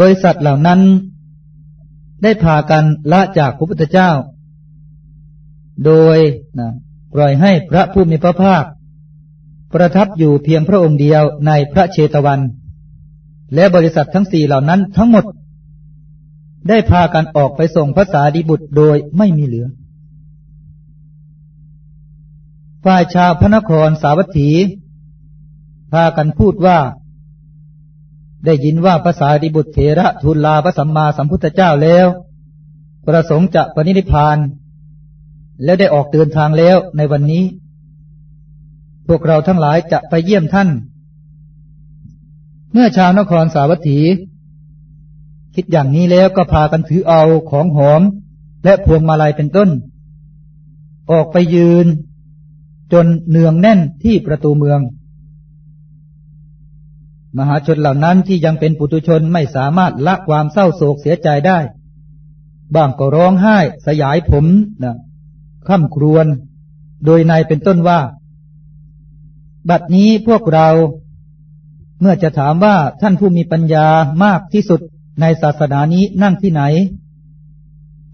บริษัทเหล่านั้น ได้พากันละจากพระพุทธเจ้า โดยนะปล่อยให้พระผู้มีพระภาค ประทับอยู่เพียงพระองค์เดียวในพระเชตวัน และบริษัททั้งสี่เหล่านั้นทั้งหมด ได้พากันออกไปส่งพระสารีบุตรโดยไม่มีเหลือฝ่ายชาวพระนครสาวัตถี พากันพูดว่า ได้ยินว่าภาษาดิบุตรเถระทูลลาพระสัมมาสัมพุทธเจ้าแล้ว ประสงค์จะปณิพานแล้วได้ออกเดินทางแล้วในวันนี้ พวกเราทั้งหลายจะไปเยี่ยมท่าน เมื่อชาวนครสาวัตถี คิดอย่างนี้แล้วก็พากันถือเอาของหอม และพวงมาลัยเป็นต้น ออกไปยืน จนเนืองแน่นที่ประตูเมือง มหาชนเหล่านั้นที่ยังเป็นปุถุชนไม่สามารถละความเศร้าโศกเสียใจได้ บ้างก็ร้องไห้ สยายผมนะค่ำครวญโดยในเป็นต้นว่า บัดนี้พวกเรา เมื่อจะถามว่าท่านผู้มีปัญญามากที่สุดในศาสนานี้นั่งที่ไหน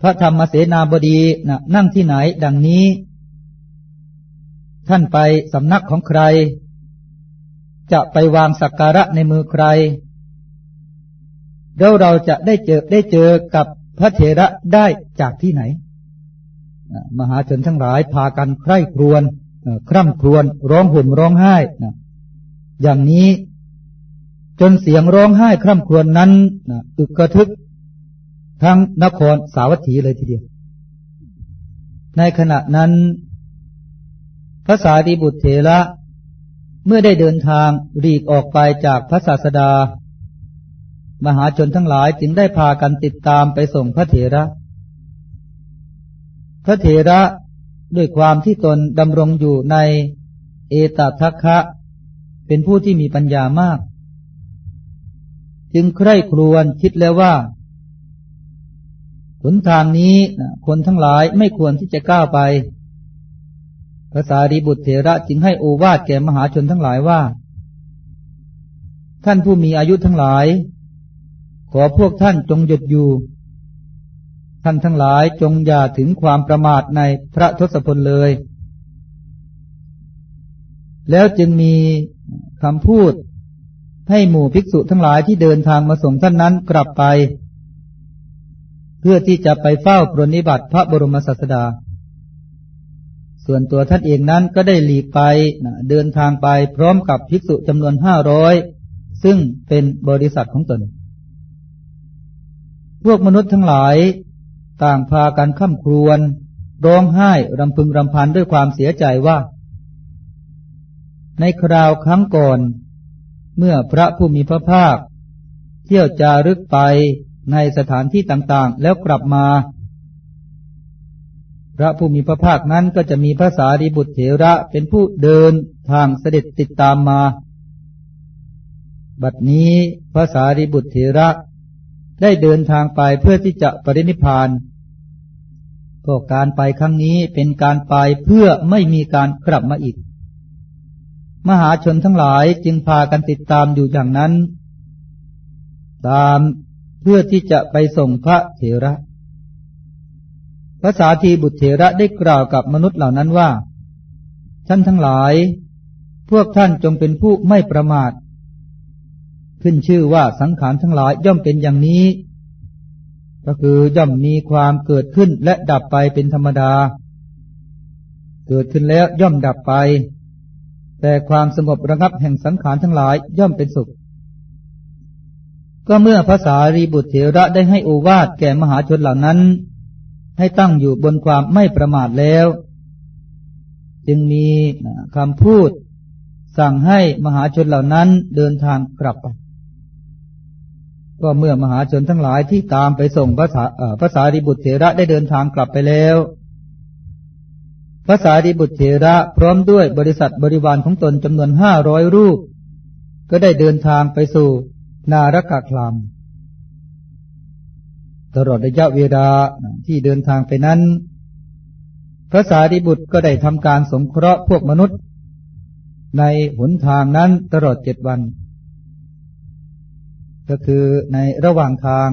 พระธรรมเสนาบดีนะนั่งที่ไหน ดังนี้ ท่านไปสำนักของใคร จะไปวางสักการะในมือใครแล้วเราจะได้เจอได้เจอกับพระเถระได้จากที่ไหน มหาชนทั้งหลายพากันใคร่ครวญคร่ำครวญร้องห่มร้องไห้นะอย่างนี้จนเสียงร้องไห้คร่ำครวญนั้นอึกกระทึก ทั้งนครสาวัตถีเลยทีเดียว ในขณะนั้น พระสารีบุตรเถระ เมื่อได้เดินทางรีกออกไปจากพระศาสดา มหาชนทั้งหลายจึงได้พากันติดตามไปส่งพระเถระ พระเถระด้วยความที่ตนดำรงอยู่ในเอตทัคคะเป็นผู้ที่มีปัญญามาก จึงใคร่ครวญคิดแล้วว่าหนทางนี้คนทั้งหลายไม่ควรที่จะก้าวไป ระสารีบุตรเถระจึงให้โอวาทแก่มหาชนทั้งหลายว่า ท่านผู้มีอายุทั้งหลาย ขอพวกท่านจงหยุดอยู่ ท่านทั้งหลายจงอย่าถึงความประมาทในพระทศพลเลย แล้วจึงมีคำพูดให้หมู่ภิกษุทั้งหลายที่เดินทางมาส่งท่านนั้นกลับไป เพื่อที่จะไปเฝ้าปรนิบัติพระบรมศาสดา ส่วนตัวท่านเองนั้นก็ได้หลีกไปเดินทางไปพร้อมกับภิกษุจำนวนห้าร้อยซึ่งเป็นบริษัทของตน พวกมนุษย์ทั้งหลาย ต่างพากันข้ามครวนร้องไห้รำพึงรำพันด้วยความเสียใจว่า ในคราวครั้งก่อน เมื่อพระผู้มีพระภาค เที่ยวจารึกไปในสถานที่ต่างๆ แล้วกลับมา พระผู้มีพระภาคนั้นก็จะมีพระสารีบุตรเถระเป็นผู้เดินทางเสด็จติดตามมา บัดนี้พระสารีบุตรเถระได้เดินทางไปเพื่อที่จะปรินิพานก็การไปครั้งนี้เป็นการไปเพื่อไม่มีการกลับมาอีก มหาชนทั้งหลายจึงพากันติดตามอยู่อย่างนั้น ตามเพื่อที่จะไปส่งพระเถระ ระสาธีบุตรเถระได้กล่าวกับมนุษย์เหล่านั้นว่า ท่านทั้งหลาย พวกท่านจงเป็นผู้ไม่ประมาท ขึ้นชื่อว่าสังขารทั้งหลายย่อมเป็นอย่างนี้ ก็คือย่อมมีความเกิดขึ้นและดับไปเป็นธรรมดา เกิดขึ้นแล้วย่อมดับไป แต่ความสงบระงับแห่งสังขารทั้งหลายย่อมเป็นสุข ก็เมื่อภาษารีบุตรเถระได้ให้โอวาทแก่มหาชนเหล่านั้น ให้ตั้งอยู่บนความไม่ประมาทแล้ว จึงมีคำพูด สั่งให้มหาชนเหล่านั้นเดินทางกลับไปก็เมื่อมหาชนทั้งหลายที่ตามไปส่งพระสาพระสารีบุตรเถระได้เดินทางกลับไปแล้ว พระสารีบุตรเถระพร้อมด้วยบริษัทบริวารของตนจำนวนห้าร้อยรูป ก็ได้เดินทางไปสู่นารกะคลาม ตลอดระยะเวลาที่เดินทางไปนั้น พระสารีบุตรก็ได้ทำการสงเคราะห์พวกมนุษย์ ในหนทางนั้นตลอดเจ็ดวัน ก็คือในระหว่างทาง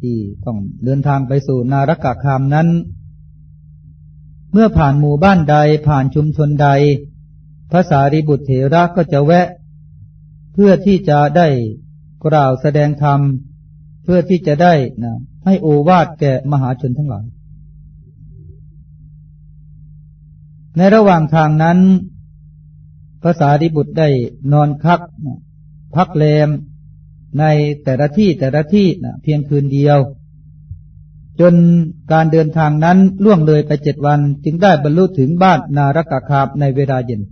ที่ต้องเดินทางไปสู่นารกะคามนั้น เมื่อผ่านหมู่บ้านใดผ่านชุมชนใดภาษาริบุตรเถระก็จะแวะ เพื่อที่จะได้กล่าวแสดงธรรม เพื่อที่จะได้นะให้โอวาทแก่มหาชนทั้งหลาย ในระหว่างทางนั้นภาษาริบุตรได้นอนคักพักแรมในแต่ละที่แต่ละที่นะเพียงคืนเดียว จนการเดินทางนั้นล่วงเลยไปเจ็ดวันจึงได้บรรลุถึงบ้านนารกะคาบในเวลาเย็น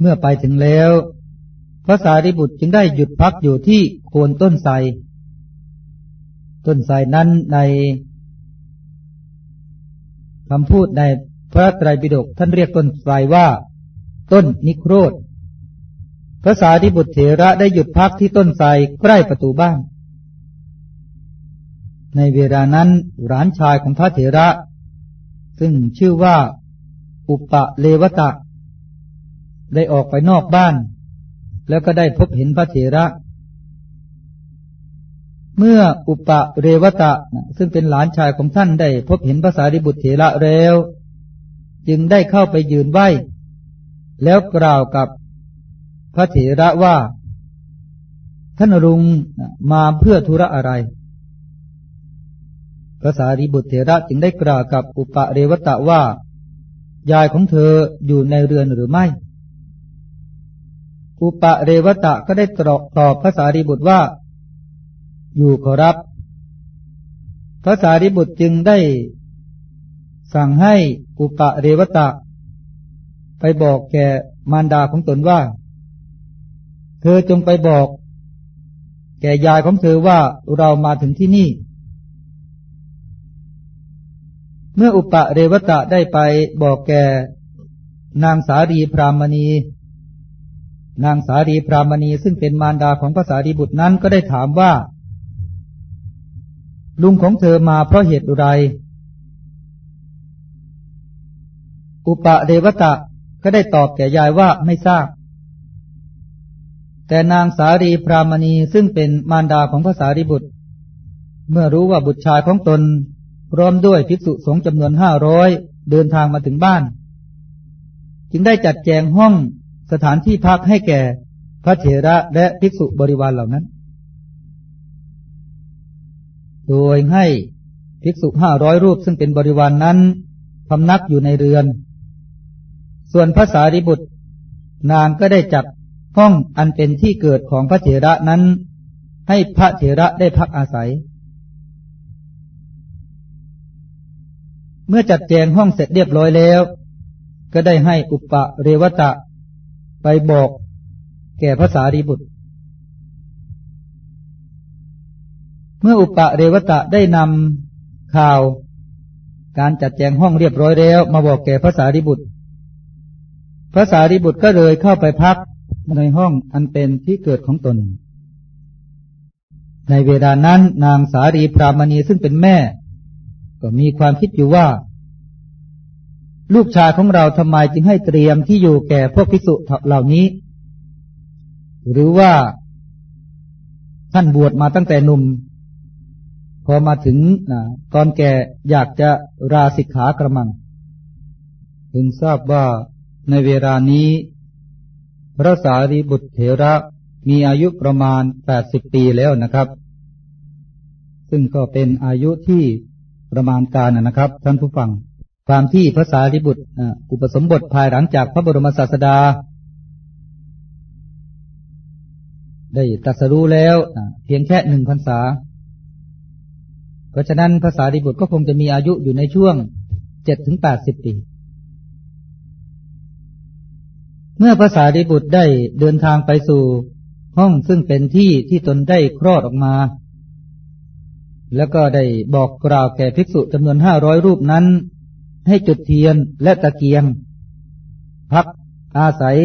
เมื่อไปถึงแล้ว พระสารีบุตรจึงได้หยุดพักอยู่ที่โคนต้นไทรต้นไทรนั้นในคำพูดในพระไตรปิฎกท่านเรียกต้นไทรว่า ต้นนิโครธพระสารีบุตรเถระได้หยุดพักที่ต้นไทรใกล้ประตูบ้าน ในเวลานั้นหลานชายของพระเถระ ซึ่งชื่อว่า อุปะเลวตะ ได้ออกไปนอกบ้าน แล้วก็ได้พบเห็นพระเถระ เมื่ออุปะเรวตะ ซึ่งเป็นหลานชายของท่านได้พบเห็นพระสารีบุตรเถระแล้ว จึงได้เข้าไปยืนไหวแล้วกล่าวกับพระเถระว่า ท่านรุงมาเพื่อธุระอะไรพระสารีบุตรเถระจึงได้กล่าวกับอุปเรวตะว่า ยายของเธออยู่ในเรือนหรือไม่ อุปเรวตะก็ได้ตอบพระสารีบุตรว่า อยู่ขอรับพระสารีบุตรจึงได้ สั่งให้อุปเรวตะ ไปบอกแก่มารดาของตนว่า เธอจงไปบอก แก่ยายของเธอว่าเรามาถึงที่นี่ เมื่ออุปเรวตะได้ไปบอกแก่นางสารีพรามณี นางสารีพรามณีซึ่งเป็นมารดาของพระสารีบุตรนั้นก็ได้ถามว่า ลุงของเธอมาเพราะเหตุไร อุปเรวตะก็ได้ตอบแก่ยายว่าไม่ทราบ แต่นางสารีพรามณีซึ่งเป็นมารดาของพระสารีบุตร เมื่อรู้ว่าบุตรชายของตนพร้อมด้วยภิกษุสงฆ์จำนวนห้าร้อยเดินทางมาถึงบ้าน จึงได้จัดแจงห้อง สถานที่พักให้แก่พระเถระและภิกษุบริวารเหล่านั้น โดยให้ภิกษุห้าร้อยรูปซึ่งเป็นบริวารนนั้นพำนักอยู่ในเรือน ส่วนพระสารีบุตร นางก็ได้จัดห้องอันเป็นที่เกิดของพระเถระนั้น ให้พระเถระได้พักอาศัย เมื่อจัดแจงห้องเสร็จเรียบร้อยแล้ว ก็ได้ให้อุปะเรวตะ ไปบอกแก่พระสารีบุตร เมื่ออุปเรวตะได้นำข่าว การจัดแจงห้องเรียบร้อยแล้ว มาบอกแก่พระสารีบุตรพระสารีบุตรก็เลยเข้าไปพักในห้องอันเป็นที่เกิดของตน ในเวลานั้นนางสารีพรามณีซึ่งเป็นแม่ ก็มีความคิดอยู่ว่า ลูกชายของเราทำไมจึงให้เตรียมที่อยู่แก่พวกพิสุเหล่านี้ หรือว่าท่านบวชมาตั้งแต่หนุ่ม พอมาถึงตอนแก่อยากจะราสิกขากระมัง ถึงทราบว่าในเวลานี้ พระสารีบุตรเถระมีอายุประมาณแปดสิบปีแล้วนะครับ ซึ่งก็เป็นอายุที่ประมาณการนะครับ ท่านผู้ฟัง ความที่พระสารีบุตรอุปสมบทภายหลังจากพระบรมศาสดา ได้ตรัสรู้แล้วเพียงแค่หนึ่งพรรษา เพราะฉะนั้นพระสารีบุตรก็คงจะมีอายุอยู่ในช่วงเจ็ดถึงแปดสิบปี เมื่อภาษาดิบุตรได้เดินทางไปสู่ห้องซึ่งเป็นที่ที่ตนได้คลอดออกมา แล้วก็ได้บอกกล่าวแก่ภิกษุจำนวนห้าร้อยรูปนั้น ให้จุดเทียนและตะเกียง พักอาศัย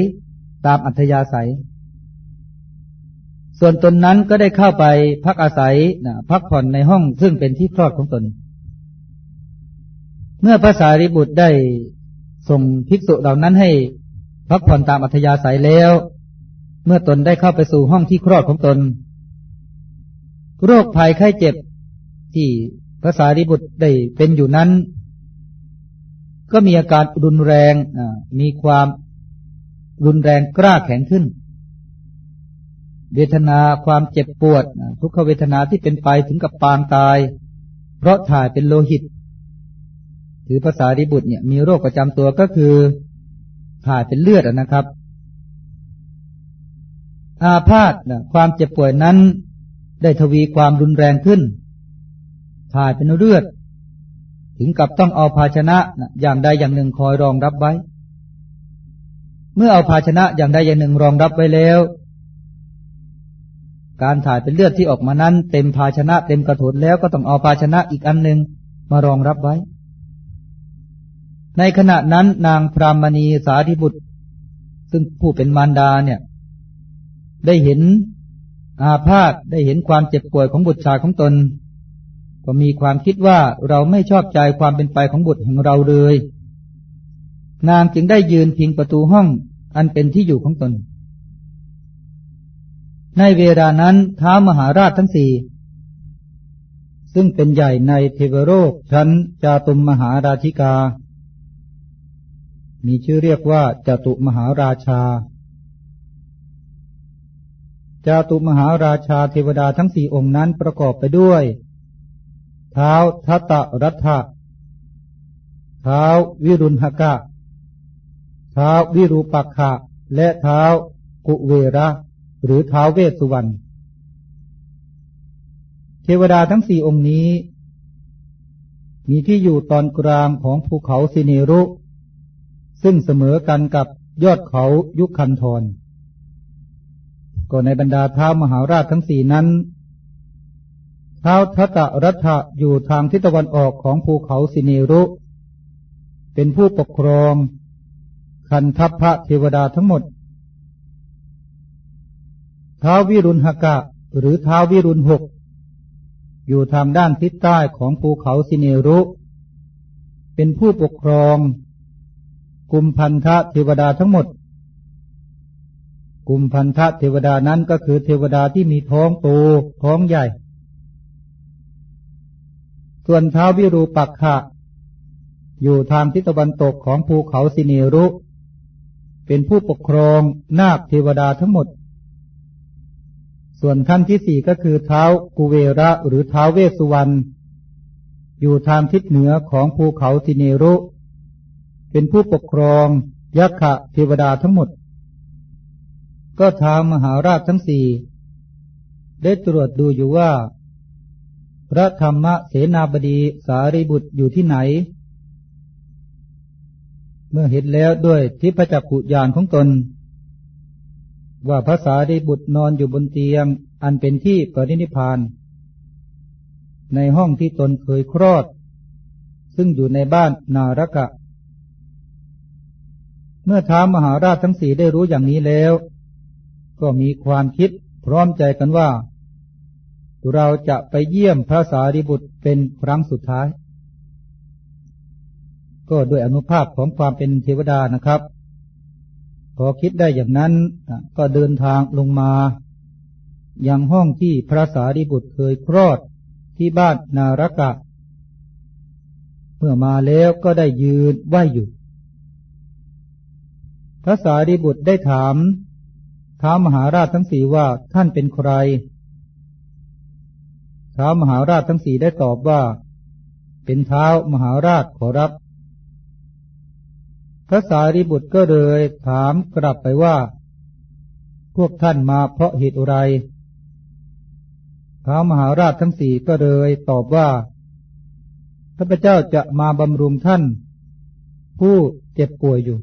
ตามอัธยาศัย ส่วนตนนั้นก็ได้เข้าไปพักอาศัยนะพักผ่อนในห้องซึ่งเป็นที่คลอดของตน เมื่อภาษาริบุตรได้ส่งภิกษุเหล่านั้นให้พักผ่อนตามอัธยาศัยแล้ว เมื่อตนได้เข้าไปสู่ห้องที่คลอดของตน โรคภัยไข้เจ็บที่ภาษาริบุตรได้เป็นอยู่นั้น ก็มีอาการรุนแรงมีความรุนแรงกล้าแข็งขึ้น เวทนาความเจ็บปวด ทุกขเวทนาที่เป็นไปถึงกับปางตาย เพราะถ่ายเป็นโลหิต ถือภาษาริบุตรเนี่ยมีโรคประจำตัวก็คือถ่ายเป็นเลือดนะครับ อาพาธความเจ็บป่วยนั้น ได้ทวีความรุนแรงขึ้นถ่ายเป็นเลือด ถึงกับต้องเอาภาชนะอย่างใดอย่างหนึ่งคอยรองรับไว้ เมื่อเอาภาชนะอย่างใดอย่างหนึ่งรองรับไว้แล้ว การถ่ายเป็นเลือดที่ออกมานั้น เต็มภาชนะเต็มกระถนแล้วก็ต้องเอาภาชนะอีกอันหนึ่งมารองรับไว้ ในขณะนั้นนางพรามณีสาธิบุตร ซึ่งผู้เป็นมารดาเนี่ย ได้เห็นอาพาธได้เห็นความเจ็บป่วยของบุตรชายของตน ก็มีความคิดว่าเราไม่ชอบใจความเป็นไปของบุตรของเราเลย นางจึงได้ยืนพิงประตูห้องอันเป็นที่อยู่ของตน ในเวลานั้นท้ามหาราชทั้งสี่ ซึ่งเป็นใหญ่ในเทวโลกชั้นจาตุมมหาราชิกา มีชื่อเรียกว่าจตุมหาราชาจาตุมหาราชาเทวดาทั้งสี่องค์นั้นประกอบไปด้วย เท้าทัตตรัฐะเท้าวิรุณหกะ เท้าวิรูปักขะ และเท้ากุเวระ หรือเท้าเวสสุวรรณ เทวดาทั้งสี่องค์นี้ มีที่อยู่ตอนกลางของภูเขาสิเนรุ ซึ่งเสมอกันกับยอดเขายุคคันธรก็ในบรรดาเท้ามหาราชทั้งสี่นั้น เท้าทัตรัฐะอยู่ทางทิศตะวันออกของภูเขาสิเนรุ เป็นผู้ปกครองคันทัพพระเทวดาทั้งหมดเท้าวิรุณหกะ หรือเท้าวิรุณหก อยู่ทางด้านทิศใต้ของภูเขาสิเนรุ เป็นผู้ปกครอง กุมพันธะเทวดาทั้งหมด กุมพันธะเทวดานั้นก็คือเทวดาที่มีท้องโตท้องใหญ่ ส่วนเท้าวิรูปักขะอยู่ทางทิศตะวันตกของภูเขาสิเนรุ เป็นผู้ปกครองนาคเทวดาทั้งหมด ส่วนขั้นที่สี่ก็คือเท้ากุเวระหรือเท้าเวสุวรรณอยู่ทางทิศเหนือของภูเขาสิเนรุ เป็นผู้ปกครองยักษ์เทวดาทั้งหมด ก็ท้ามหาราชทั้งสี่ได้ตรวจดูอยู่ว่า พระธรรมเสนาบดีสารีบุตรอยู่ที่ไหน เมื่อเห็นแล้วด้วยทิพจักขุยานของตน ว่าพระสารีบุตรนอนอยู่บนเตียง อันเป็นที่ปรินิพาน ในห้องที่ตนเคยคลอด ซึ่งอยู่ในบ้านนารกะ เมื่อท้ามหาราชทั้งสี่ได้รู้อย่างนี้แล้ว ก็มีความคิดพร้อมใจกันว่า เราจะไปเยี่ยมพระสารีบุตรเป็นครั้งสุดท้าย ก็ด้วยอนุภาพของความเป็นเทวดานะครับ พอคิดได้อย่างนั้นก็เดินทางลงมายังห้องที่พระสารีบุตรเคยคลอดที่บ้านนารกะ เมื่อมาแล้วก็ได้ยืนไหวอยู่ พระสารีบุตรได้ถามท้ามหาราชทั้งสี่ว่าท่านเป็นใคร ท้ามหาราชทั้งสี่ได้ตอบว่า เป็นเท้ามหาราชขอรับ พระสารีบุตรก็เลยถามกลับไปว่า พวกท่านมาเพราะเหตุอะไรท้ามหาราชทั้งสี่ก็เลยตอบว่าพระเจ้าจะมาบำรุงท่าน ผู้เจ็บป่วยอยู่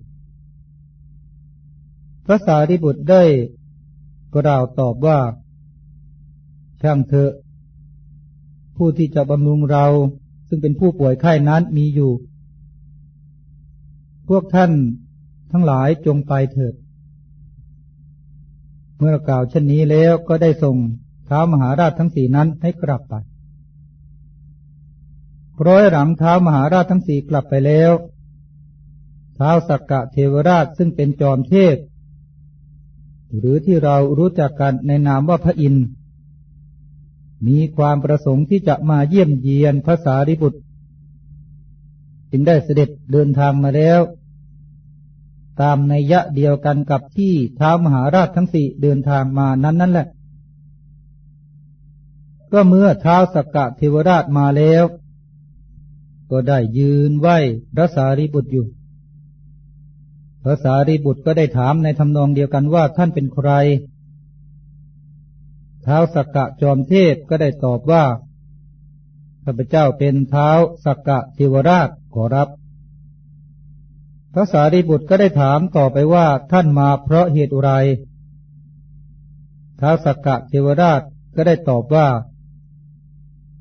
พระสารีบุตรได้กล่าวตอบว่าช่างเถอะ ผู้ที่จะบำรุงเรา ซึ่งเป็นผู้ป่วยไข้นั้นมีอยู่ พวกท่านทั้งหลายจงไปเถิด เมื่อกล่าวเช่นนี้แล้วก็ได้ส่งเท้ามหาราชทั้งสี่นั้นให้กลับไปร้อยหลังเท้ามหาราชทั้งสี่กลับไปแล้วเท้าสักกะเทวราชซึ่งเป็นจอมเทพ หรือที่เรารู้จักกันในนามว่าพระอินทร์ มีความประสงค์ที่จะมาเยี่ยมเยียนพระสารีบุตร จึงได้เสด็จเดินทางมาแล้ว ตามในยะเดียวกันกับที่ท้ามหาราชทั้งสี่เดินทางมานั้นนั่นแหละ ก็เมื่อเท้าสกกะเทวราชมาแล้ว ก็ได้ยืนไหวพระสารีบุตรอยู่พระสารีบุตรก็ได้ถามในทำนองเดียวกันว่าท่านเป็นใคร ท้าสักกะจอมเทพก็ได้ตอบว่าข้าพเจ้าเป็นเท้าสักกะเทวราชขอรับพระสารีบุตรก็ได้ถามต่อไปว่าท่านมาเพราะเหตุอะไรท้าสักกะเทวราชก็ได้ตอบว่า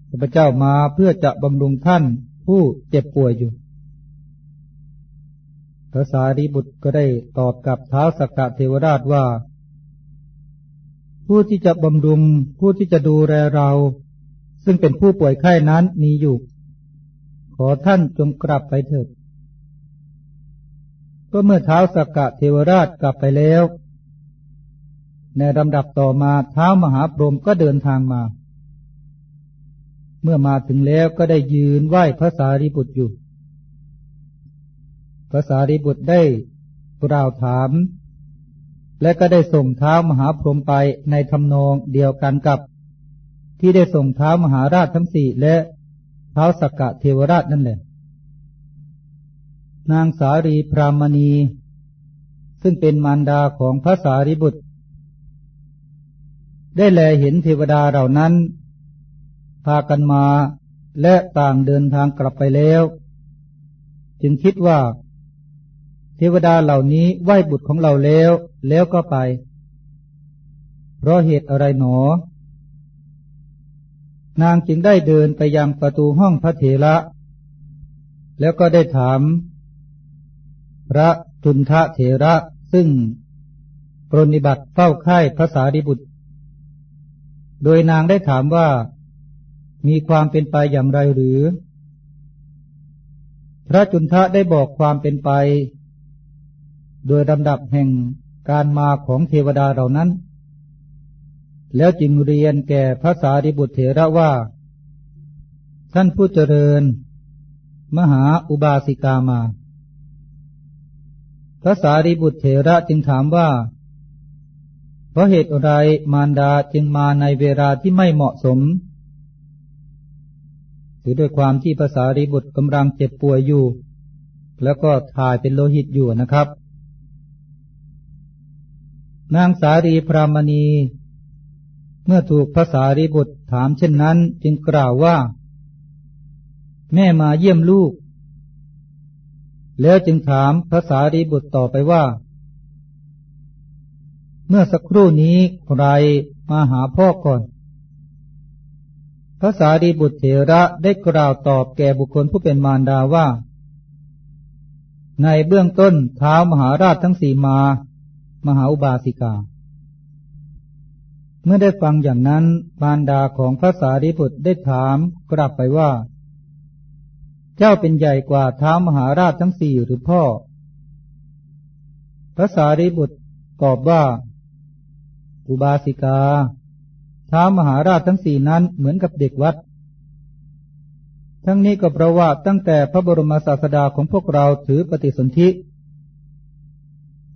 ข้าพเจ้ามาเพื่อจะบำรุงท่านผู้เจ็บป่วยอยู่พระสารีบุตรก็ได้ตอบกับเท้าสักกะเทวราชว่า ผู้ที่จะบำรุง ผู้ที่จะดูแลเรา ซึ่งเป็นผู้ป่วยไข้นั้นมีอยู่ ขอท่านจงกลับไปเถิด ก็เมื่อเท้าสกกะเทวราชกลับไปแล้ว ในลำดับต่อมาเท้ามหาพรหมก็เดินทางมา เมื่อมาถึงแล้วก็ได้ยืนไหว้พระสารีบุตรอยู่ พระสารีบุตรได้กล่าวถาม และก็ได้ส่งเท้ามหาพรหมไปในทำนองเดียวกันกับ ที่ได้ส่งเท้ามหาราชทั้งสี่และเท้าสกกะเทวราชนั่นแหละ นางสารีพรามณี ซึ่งเป็นมารดาของพระสารีบุตร ได้แลเห็นเทวดาเหล่านั้น พากันมาและต่างเดินทางกลับไปแล้ว จึงคิดว่า เทวดาเหล่านี้ไหวบุตรของเราแล้ว แล้วก็ไป เพราะเหตุอะไรหนอ นางจึงได้เดินไปยังประตูห้องพระเถระ แล้วก็ได้ถาม พระจุนทะเถระซึ่งปรนิบัติเฝ้าค่ายพระสารีบุตร โดยนางได้ถามว่ามีความเป็นไปอย่างไรหรือ พระจุนทะได้บอกความเป็นไป โดยลำดับแห่ง การมาของเทวดาเหล่านั้น แล้วจึงเรียนแก่พระสารีบุตรเถระว่า ท่านผู้เจริญ มหาอุบาสิกามา พระสารีบุตรเถระจึงถามว่า เพราะเหตุอะไรมารดาจึงมาในเวลาที่ไม่เหมาะสมถือด้วยความที่ภาษารีบุตรกำลังเจ็บป่วยอยู่ แล้วก็ถ่ายเป็นโลหิตอยู่นะครับ นางสารีพรามณี เมื่อถูกพระสารีบุตรถามเช่นนั้น จึงกล่าวว่า แม่มาเยี่ยมลูก แล้วจึงถามพระสารีบุตรต่อไปว่า เมื่อสักครู่นี้ใครมาหาพ่อก่อนพระสารีบุตรเถระได้กล่าวตอบแก่บุคคลผู้เป็นมารดาว่า ในเบื้องต้นเท้ามหาราชทั้งสี่มา มหาอุบาสิกา เมื่อได้ฟังอย่างนั้นมารดาของพระสารีบุตรได้ถามกลับไปว่า เจ้าเป็นใหญ่กว่าท้ามหาราชทั้งสี่หรือพ่อ พระสารีบุตรตอบว่า อุบาสิกาท้ามหาราชทั้งสี่นั้นเหมือนกับเด็กวัด ทั้งนี้ก็เพราะว่าตั้งแต่พระบรมศาสดาของพวกเราถือปฏิสนธิ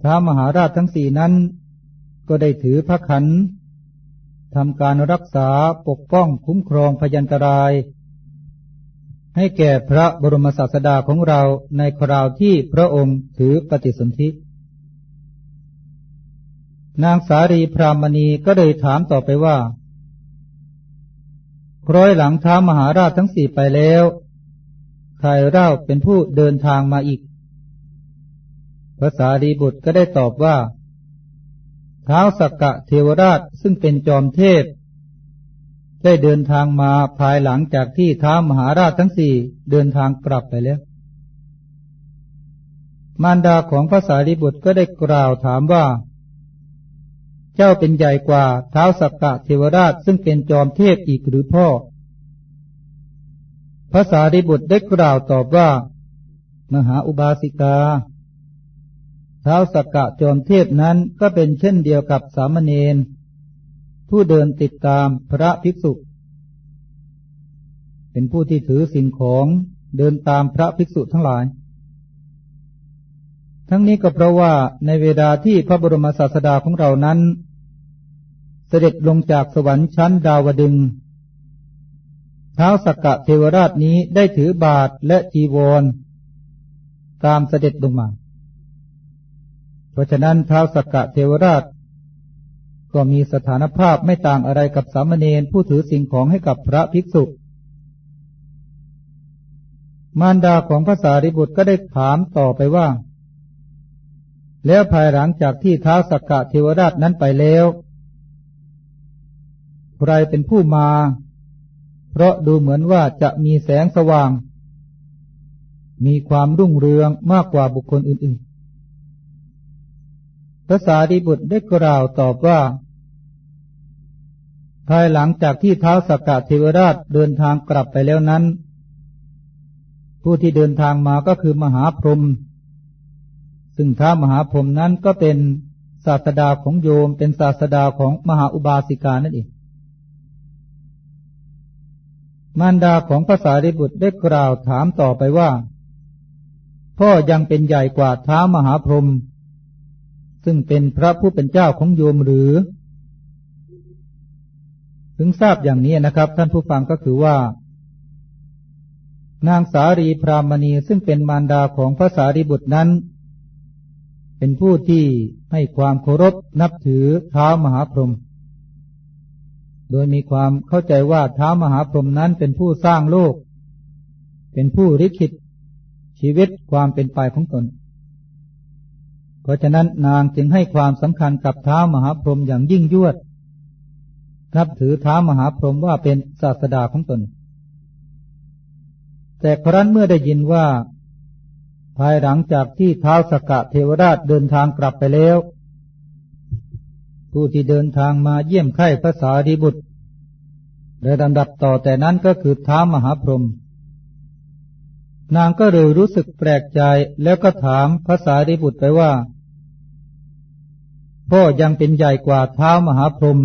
ท้ามหาราชทั้งสี่นั้น ก็ได้ถือพระขันทำการรักษาปกป้องคุ้มครองพยันตราย ให้แก่พระบรมศาสดาของเราในคราวที่พระองค์ถือปฏิสนธินางสารีพรามณีก็เลยถามต่อไปว่าคร้อยหลังท้ามหาราชทั้งสี่ไปแล้ว ใครเล่าเป็นผู้เดินทางมาอีก ภาษาดีบุตรก็ได้ตอบว่าเท้าสักกะเทวราชซึ่งเป็นจอมเทพ ได้เดินทางมาภายหลังจากที่ท้ามหาราชทั้งสี่เดินทางกลับไปแล้ว มารดาของภาษาดีบุตรก็ได้กล่าวถามว่า เจ้าเป็นใหญ่กว่าเท้าสักกะเทวราชซึ่งเป็นจอมเทพอีกหรือพ่อภาษาดีบุตรได้กล่าวตอบว่า มหาอุบาสิกา ท้าสกกะจอมเทพนั้นก็เป็นเช่นเดียวกับสามเณรผู้เดินติดตามพระภิกษุ เป็นผู้ที่ถือสิ่งของเดินตามพระภิกษุทั้งหลาย ทั้งนี้ก็เพราะว่าในเวลาที่พระบรมศาสดาของเรานั้น เสด็จลงจากสวรรค์ชั้นดาวดึงเท้าสกกะเทวราชนี้ได้ถือบาทและจีวร ตามเสด็จลงมา เพราะฉะนั้นเท้าสกกะเทวราช ก็มีสถานภาพไม่ต่างอะไรกับสามเณรผู้ถือสิ่งของให้กับพระภิกษุ มารดาของพระสารีบุตรก็ได้ถามต่อไปว่า แล้วภายหลังจากที่เท้าสกกะเทวราชนั้นไปแล้วใครเป็นผู้มา เพราะดูเหมือนว่าจะมีแสงสว่าง มีความรุ่งเรืองมากกว่าบุคคลอื่น ๆพระสารีบุตรได้กล่าวตอบว่า ภายหลังจากที่เท้าสกกะเทวราชเดินทางกลับไปแล้วนั้น ผู้ที่เดินทางมาก็คือมหาพรหมซึ่งท้ามหาพรหมนั้นก็เป็นศาสดาของโยมเป็นศาสดาของมหาอุบาสิกานั่นเองมารดาของภาษาริบุตรได้กล่าวถามต่อไปว่า พ่อยังเป็นใหญ่กว่าท้ามหาพรหม ซึ่งเป็นพระผู้เป็นเจ้าของโยมหรือ ถึงทราบอย่างนี้นะครับ ท่านผู้ฟังก็คือว่า นางสารีพรามณีซึ่งเป็นมารดาของพระสารีบุตรนั้น เป็นผู้ที่ให้ความเคารพนับถือเท้ามหาพรหมโดยมีความเข้าใจว่าเท้ามหาพรหมนั้นเป็นผู้สร้างโลก เป็นผู้ริขิตชีวิตความเป็นไปของตน เพราะฉะนั้นนางจึงให้ความสำคัญกับเท้ามหาพรหมอย่างยิ่งยวด นับถือเท้ามหาพรหมว่าเป็นศาสดาของตน แต่ครั้นเมื่อได้ยินว่า ภายหลังจากที่เท้าสกกะเทวราชเดินทางกลับไปแล้ว ผู้ที่เดินทางมาเยี่ยมไข้พระสารีบุตรในลำดับต่อแต่นั้นก็คือท้ามหาพรหม นางก็เลยรู้สึกแปลกใจแล้วก็ถามพระสารีบุตรไปว่า พ่อยังเป็นใหญ่กว่าเท้ามหาพรหม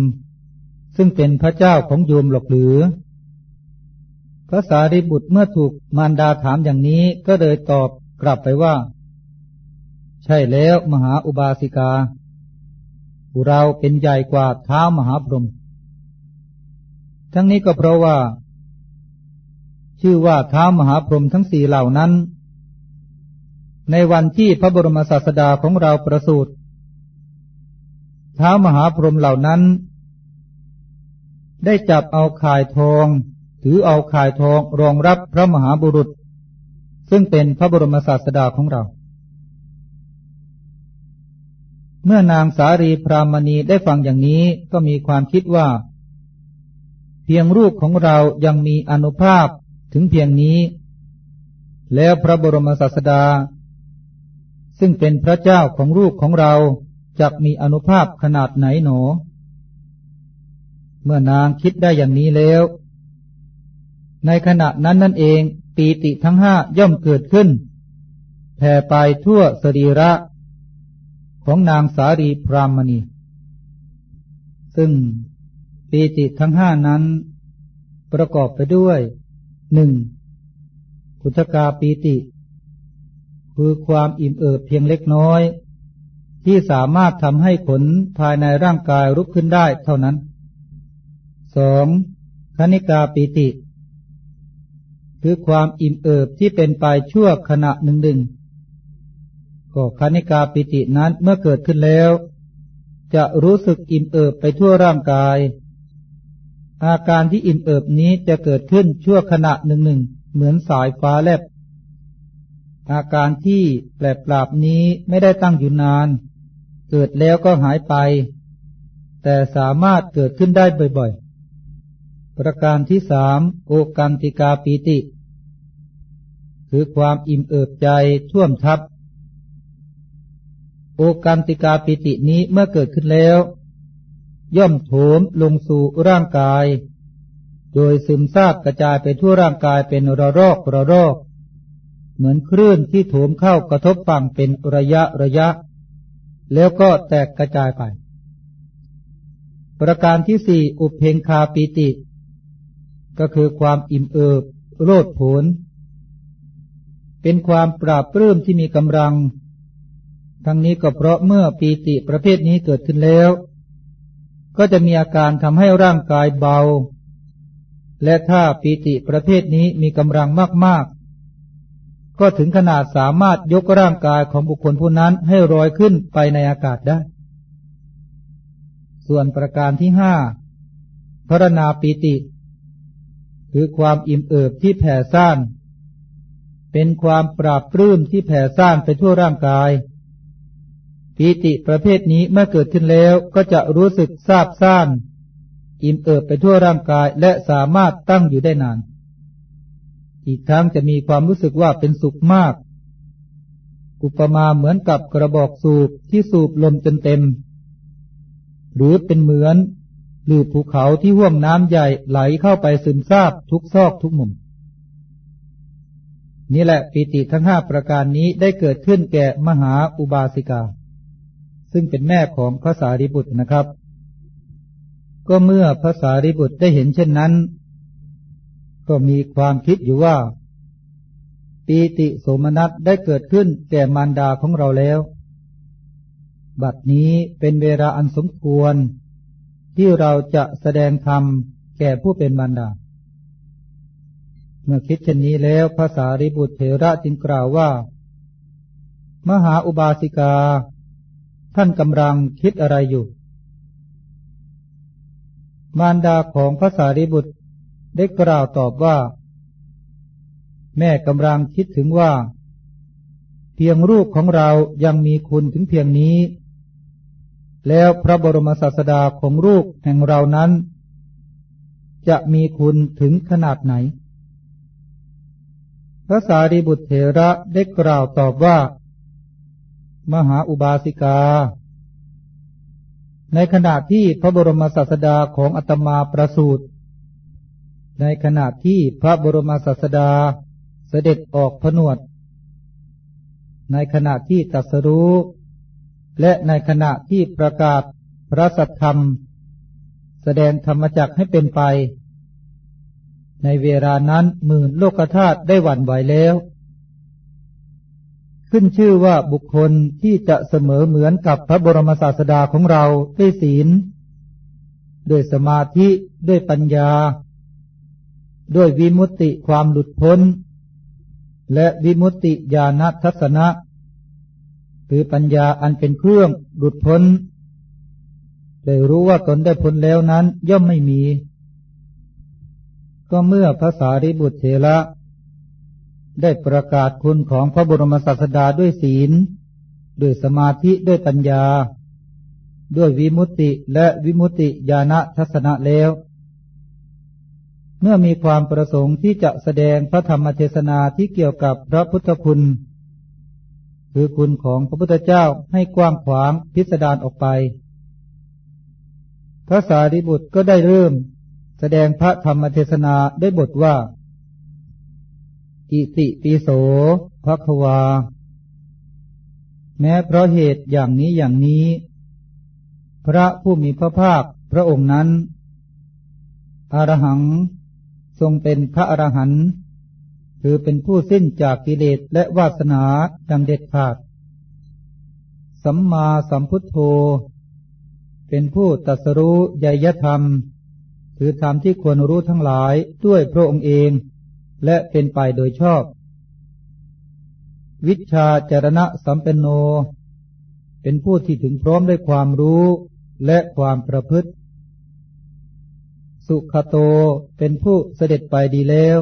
ซึ่งเป็นพระเจ้าของโยมหรอกหรือพระสารีบุตรเมื่อถูกมารดาถามอย่างนี้ก็เลยตอบกลับไปว่า ใช่แล้วมหาอุบาสิกา เราเป็นใหญ่กว่าเท้ามหาพรหมทั้งนี้ก็เพราะว่า ชื่อว่าเท้ามหาพรหมทั้งสี่เหล่านั้น ในวันที่พระบรมศาสดาของเราประสูติเท้ามหาพรหมเหล่านั้น ได้จับเอาข่ายทอง ถือเอาข่ายทองรองรับพระมหาบุรุษ ซึ่งเป็นพระบรมศาสดาของเรา เมื่อนางสารีพรามณีได้ฟังอย่างนี้ก็มีความคิดว่า เพียงรูปของเรายังมีอนุภาพ ถึงเพียงนี้ แล้วพระบรมศาสดา ซึ่งเป็นพระเจ้าของรูปของเราจะมีอนุภาพขนาดไหนหนอ เมื่อนางคิดได้อย่างนี้แล้ว ในขณะนั้นนั่นเองปีติทั้งห้าย่อมเกิดขึ้น แผ่ไปทั่วสรีระ ของนางสารีพรามณี ซึ่งปีติทั้งห้านั้น ประกอบไปด้วย หนึ่งกุทกาปีติ คือความอิ่มเอิบเพียงเล็กน้อย ที่สามารถทำให้ขนภายในร่างกายรุกขึ้นได้เท่านั้นสองคณิกาปีติ คือความอิ่มเอิบที่เป็นไปชั่วขณะหนึ่งหนึ่งก็คณิกาปิตินั้นเมื่อเกิดขึ้นแล้ว จะรู้สึกอิ่มเอิบไปทั่วร่างกาย อาการที่อิ่มเอิบนี้จะเกิดขึ้นชั่วขณะหนึ่งหนึ่งเหมือนสายฟ้าแลบ อาการที่แปลปราบนี้ไม่ได้ตั้งอยู่นาน เกิดแล้วก็หายไป แต่สามารถเกิดขึ้นได้บ่อยๆ ประการที่สามโอกันติกาปีติ คือความอิ่มเอิบใจท่วมทับ โอกันติกาปิตินี้เมื่อเกิดขึ้นแล้ว ย่อมโถมลงสู่ร่างกาย โดยซึมซาบกระจายไปทั่วร่างกายเป็นระรอกระรอกเหมือนคลื่นที่โถมเข้ากระทบฝั่งเป็นระยะระยะ แล้วก็แตกกระจายไป ประการที่สี่อุเพงคาปีติ ก็คือความอิ่มเอิบโลดผล เป็นความปราบปลื้มที่มีกำลัง ทั้งนี้ก็เพราะเมื่อปีติประเภทนี้เกิดขึ้นแล้ว ก็จะมีอาการทำให้ร่างกายเบา และถ้าปีติประเภทนี้มีกำลังมากๆ ก็ถึงขนาดสามารถยกร่างกายของบุคคลผู้นั้นให้ลอยขึ้นไปในอากาศได้ ส่วนประการที่ห้าพรณาปีติ คือความอิ่มเอิบที่แผ่ซ่าน เป็นความปราบปลื้มที่แผ่ซ่านไปทั่วร่างกาย ปีติประเภทนี้เมื่อเกิดขึ้นแล้วก็จะรู้สึกซาบซ่าน อิ่มเอิบไปทั่วร่างกายและสามารถตั้งอยู่ได้นาน อีกทั้งจะมีความรู้สึกว่าเป็นสุขมาก อุปมาเหมือนกับกระบอกสูบที่สูบลมจนเต็ม หรือเป็นเหมือนหรือภูเขาที่ห่วงน้ำใหญ่ไหลเข้าไปซึมซาบทุกซอกทุกมุมนี่แหละปิติทั้งห้าประการนี้ได้เกิดขึ้นแก่มหาอุบาสิกา ซึ่งเป็นแม่ของพระสารีบุตรนะครับ ก็เมื่อพระสารีบุตรได้เห็นเช่นนั้น ก็มีความคิดอยู่ว่า ปีติโสมนัสได้เกิดขึ้นแก่มารดาของเราแล้ว บัดนี้เป็นเวลาอันสมควร ที่เราจะแสดงธรรมแก่ผู้เป็นบรรดา เมื่อคิดเช่นนี้แล้วภาษาริบุตรเถระจึงกล่าวว่า มหาอุบาสิกา ท่านกำลังคิดอะไรอยู่ มารดาของภาษาริบุตรได้กล่าวตอบว่า แม่กำลังคิดถึงว่า เพียงรูปของเรายังมีคุณถึงเพียงนี้ แล้วพระบรมศาสดาของรูปแห่งเรานั้น จะมีคุณถึงขนาดไหน พระสารีบุตรเถระได้กล่าวตอบว่า มหาอุบาสิกา ในขณะที่พระบรมศาสดาของอัตมาประสูติในขณะที่พระบรมศาสดาเสด็จออกผนวด ในขณะที่ตัสรู้ และในขณะที่ประกาศพระสัทธรรม แสดงธรรมจักให้เป็นไป ในเวลานั้นหมื่นโลกธาตุได้หวั่นไหวแล้ว ขึ้นชื่อว่าบุคคลที่จะเสมอเหมือนกับพระบรมศาสดาของเราด้วยศีล ด้วยสมาธิด้วยปัญญา ด้วยวิมุตติความหลุดพ้น และวิมุตติญาณทัศนะ คือปัญญาอันเป็นเครื่องหลุดพ้นได้รู้ว่าตนได้พ้นแล้วนั้นย่อมไม่มี ก็เมื่อภาษาริบุตรเถระ ได้ประกาศคุณของพระบรมศาสดาด้วยศีล ด้วยสมาธิด้วยปัญญา ด้วยวิมุตติและวิมุตติญาณทัศนะแล้ว เมื่อมีความประสงค์ที่จะแสดงพระธรรมเทศนาที่เกี่ยวกับพระพุทธคุณ คือคุณของพระพุทธเจ้าให้กว้างขวางพิสดารออกไปพระสารีบุตรก็ได้เริ่ม แสดงพระธรรมเทศนาได้บทว่า อิติปิโสภควา แม้เพราะเหตุอย่างนี้อย่างนี้ พระผู้มีพระภาคพระองค์นั้น อรหังทรงเป็นพระอรหันต์คือเป็นผู้สิ้นจากกิเลสและวาสนาดังเด็ดขาด สัมมาสัมพุทโธ เป็นผู้ตัสรู้ยยธรรม คือธรรมที่ควรรู้ทั้งหลายด้วยพระองค์เอง และเป็นไปโดยชอบ วิชาจารณะสัมเป็นโน เป็นผู้ที่ถึงพร้อมด้วยความรู้และความประพฤติ สุขโตเป็นผู้เสด็จไปดีแล้ว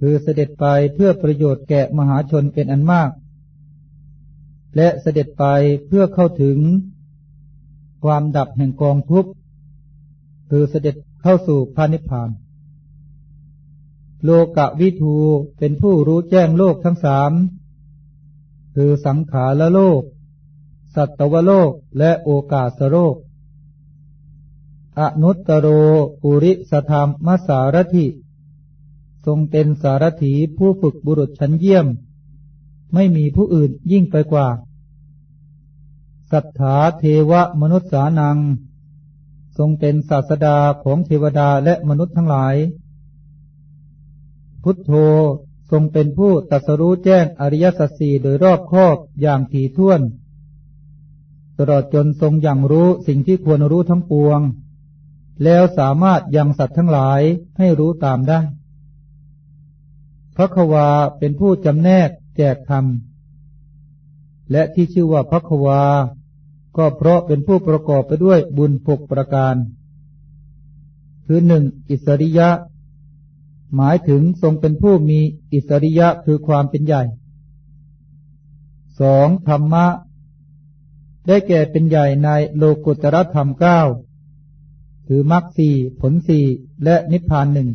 คือเสด็จไปเพื่อประโยชน์แก่มหาชนเป็นอันมาก และเสด็จไปเพื่อเข้าถึง ความดับแห่งกองทุกข์คือเสด็จเข้าสู่พานิพพาน โลกะวิทูเป็นผู้รู้แจ้งโลกทั้งสามคือสังขารโลก สัตวโลกและโอกาสโลก อนุตตโรปุริสธรรมมสารถิ ทรงเป็นสารถีผู้ฝึกบุรุษชั้นเยี่ยม ไม่มีผู้อื่นยิ่งไปกว่า สัทธาเทวมนุษย์สานัง ทรงเป็นศาสดาของเทวดาและมนุษย์ทั้งหลาย พุทโธ ทรงเป็นผู้ตัสรู้แจ้งอริยสัจสี่โดยรอบคอบอย่างถี่ถ้วน ตลอดจนทรงอย่างรู้สิ่งที่ควรรู้ทั้งปวง แล้วสามารถยังสัตว์ทั้งหลายให้รู้ตามได้พระควาเป็นผู้จำแนกแจกธรรม และที่ชื่อว่าพระควา ก็เพราะเป็นผู้ประกอบไปด้วยบุญหกประการ คือหนึ่งอิสริยะ หมายถึงทรงเป็นผู้มีอิสริยะคือความเป็นใหญ่สองธรรมะ ได้แก่เป็นใหญ่ในโลกุตรธรรมเก้าคือมรรคสี่ผลสี่และนิพพานหนึ่ง